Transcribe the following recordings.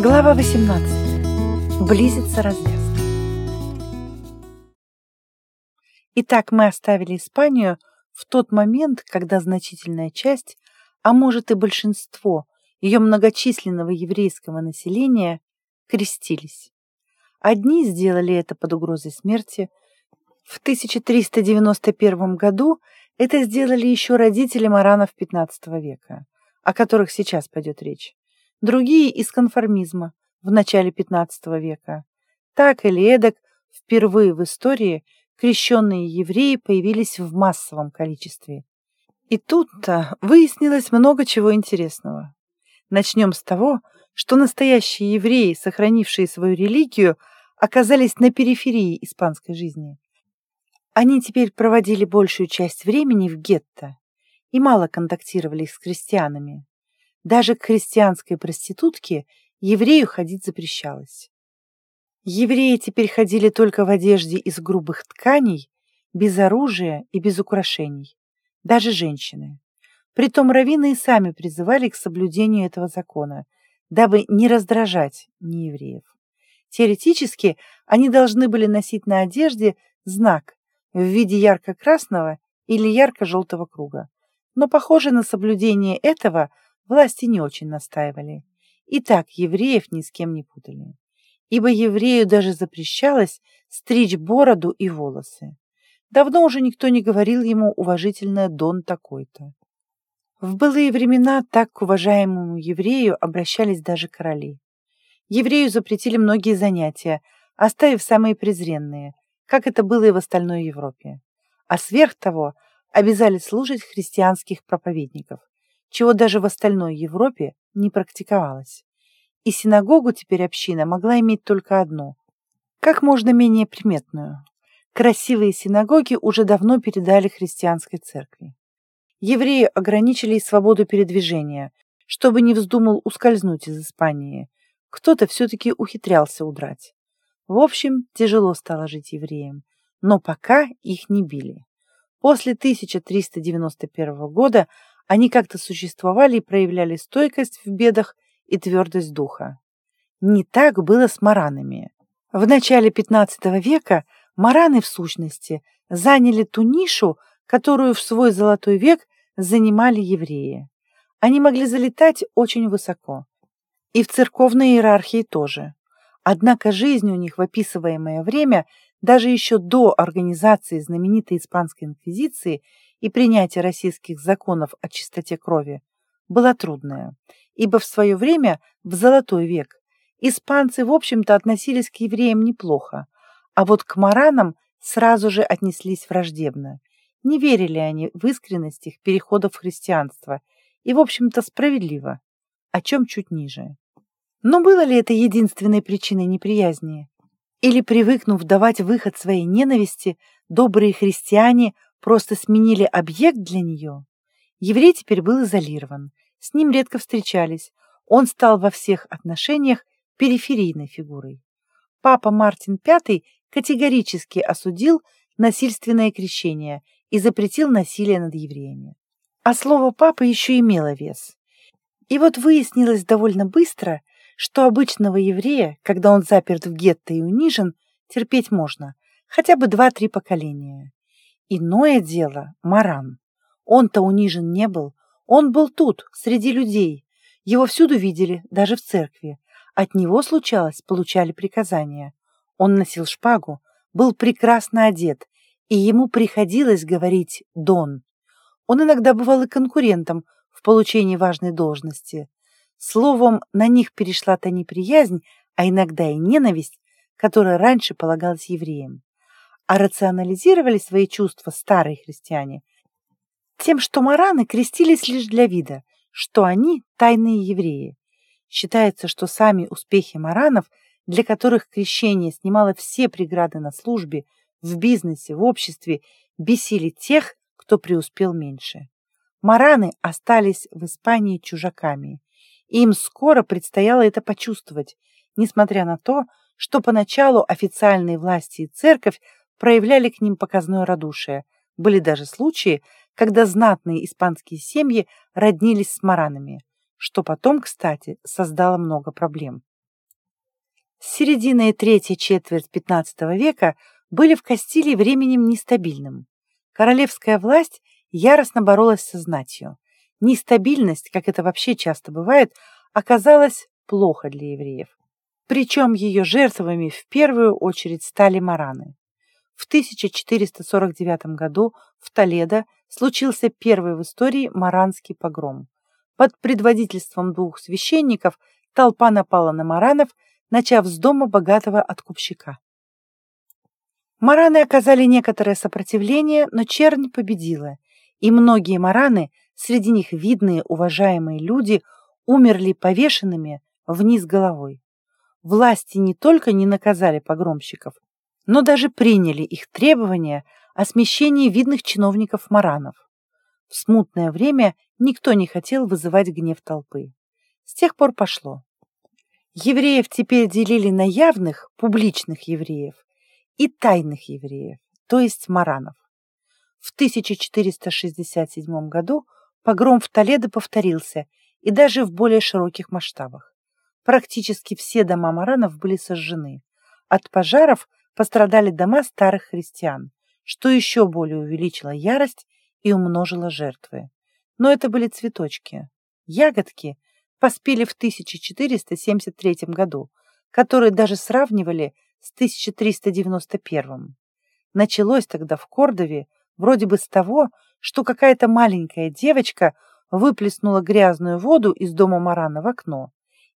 Глава 18. Близится развязка. Итак, мы оставили Испанию в тот момент, когда значительная часть, а может и большинство ее многочисленного еврейского населения крестились. Одни сделали это под угрозой смерти. В 1391 году это сделали еще родители маранов XV века, о которых сейчас пойдет речь другие из конформизма в начале XV века. Так или эдак, впервые в истории крещенные евреи появились в массовом количестве. И тут-то выяснилось много чего интересного. Начнем с того, что настоящие евреи, сохранившие свою религию, оказались на периферии испанской жизни. Они теперь проводили большую часть времени в гетто и мало контактировали с крестьянами. Даже к христианской проститутке еврею ходить запрещалось. Евреи теперь ходили только в одежде из грубых тканей, без оружия и без украшений. Даже женщины. Притом раввины и сами призывали к соблюдению этого закона, дабы не раздражать неевреев. Теоретически они должны были носить на одежде знак в виде ярко-красного или ярко-желтого круга. Но, похоже, на соблюдение этого – Власти не очень настаивали. И так евреев ни с кем не путали. Ибо еврею даже запрещалось стричь бороду и волосы. Давно уже никто не говорил ему уважительно «дон такой-то». В былые времена так к уважаемому еврею обращались даже короли. Еврею запретили многие занятия, оставив самые презренные, как это было и в остальной Европе. А сверх того обязали слушать христианских проповедников чего даже в остальной Европе не практиковалось. И синагогу теперь община могла иметь только одну, как можно менее приметную. Красивые синагоги уже давно передали христианской церкви. Евреи ограничили свободу передвижения, чтобы не вздумал ускользнуть из Испании. Кто-то все-таки ухитрялся удрать. В общем, тяжело стало жить евреям, но пока их не били. После 1391 года они как-то существовали и проявляли стойкость в бедах и твердость духа. Не так было с маранами. В начале XV века мараны, в сущности, заняли ту нишу, которую в свой золотой век занимали евреи. Они могли залетать очень высоко. И в церковной иерархии тоже. Однако жизнь у них в описываемое время, даже еще до организации знаменитой Испанской инквизиции, и принятие российских законов о чистоте крови была трудная, ибо в свое время, в Золотой век, испанцы, в общем-то, относились к евреям неплохо, а вот к маранам сразу же отнеслись враждебно. Не верили они в искренность их перехода в христианство, и, в общем-то, справедливо, о чем чуть ниже. Но было ли это единственной причиной неприязни? Или, привыкнув давать выход своей ненависти, добрые христиане просто сменили объект для нее. Еврей теперь был изолирован, с ним редко встречались, он стал во всех отношениях периферийной фигурой. Папа Мартин V категорически осудил насильственное крещение и запретил насилие над евреями. А слово папы еще имело вес. И вот выяснилось довольно быстро, что обычного еврея, когда он заперт в гетто и унижен, терпеть можно, хотя бы два-три поколения. Иное дело Маран. Он-то унижен не был. Он был тут, среди людей. Его всюду видели, даже в церкви. От него, случалось, получали приказания. Он носил шпагу, был прекрасно одет, и ему приходилось говорить «дон». Он иногда бывал и конкурентом в получении важной должности. Словом, на них перешла та неприязнь, а иногда и ненависть, которая раньше полагалась евреям а рационализировали свои чувства старые христиане тем, что мараны крестились лишь для вида, что они тайные евреи. Считается, что сами успехи маранов, для которых крещение снимало все преграды на службе, в бизнесе, в обществе, бесили тех, кто преуспел меньше. Мараны остались в Испании чужаками, им скоро предстояло это почувствовать, несмотря на то, что поначалу официальные власти и церковь проявляли к ним показное радушие. Были даже случаи, когда знатные испанские семьи роднились с маранами, что потом, кстати, создало много проблем. С середины и третьей четверть XV века были в Кастилии временем нестабильным. Королевская власть яростно боролась со знатью. Нестабильность, как это вообще часто бывает, оказалась плохо для евреев. Причем ее жертвами в первую очередь стали мараны. В 1449 году в Толедо случился первый в истории маранский погром. Под предводительством двух священников толпа напала на маранов, начав с дома богатого откупщика. Мараны оказали некоторое сопротивление, но чернь победила, и многие мараны, среди них видные, уважаемые люди, умерли повешенными вниз головой. Власти не только не наказали погромщиков, но даже приняли их требования о смещении видных чиновников маранов. В смутное время никто не хотел вызывать гнев толпы. С тех пор пошло. Евреев теперь делили на явных, публичных евреев и тайных евреев, то есть маранов. В 1467 году погром в Толедо повторился и даже в более широких масштабах. Практически все дома маранов были сожжены. От пожаров пострадали дома старых христиан, что еще более увеличило ярость и умножило жертвы. Но это были цветочки. Ягодки поспели в 1473 году, которые даже сравнивали с 1391. Началось тогда в Кордове вроде бы с того, что какая-то маленькая девочка выплеснула грязную воду из дома Марана в окно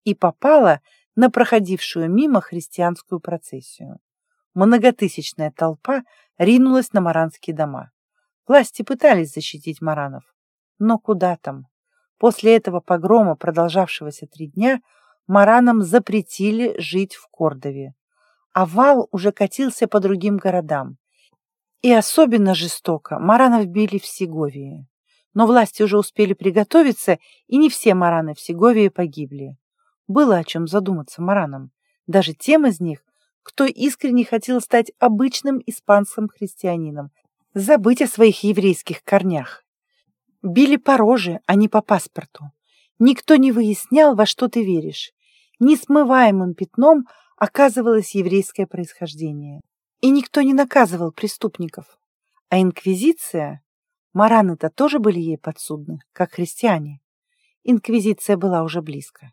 и попала на проходившую мимо христианскую процессию. Многотысячная толпа ринулась на маранские дома. Власти пытались защитить маранов, но куда там? После этого погрома, продолжавшегося три дня, маранам запретили жить в Кордове а вал уже катился по другим городам. И особенно жестоко маранов били в Сеговии. Но власти уже успели приготовиться, и не все мараны в Сеговии погибли. Было о чем задуматься маранам, даже тем из них, кто искренне хотел стать обычным испанским христианином, забыть о своих еврейских корнях. Били по роже, а не по паспорту. Никто не выяснял, во что ты веришь. Несмываемым пятном оказывалось еврейское происхождение. И никто не наказывал преступников. А инквизиция... Мараны-то тоже были ей подсудны, как христиане. Инквизиция была уже близко.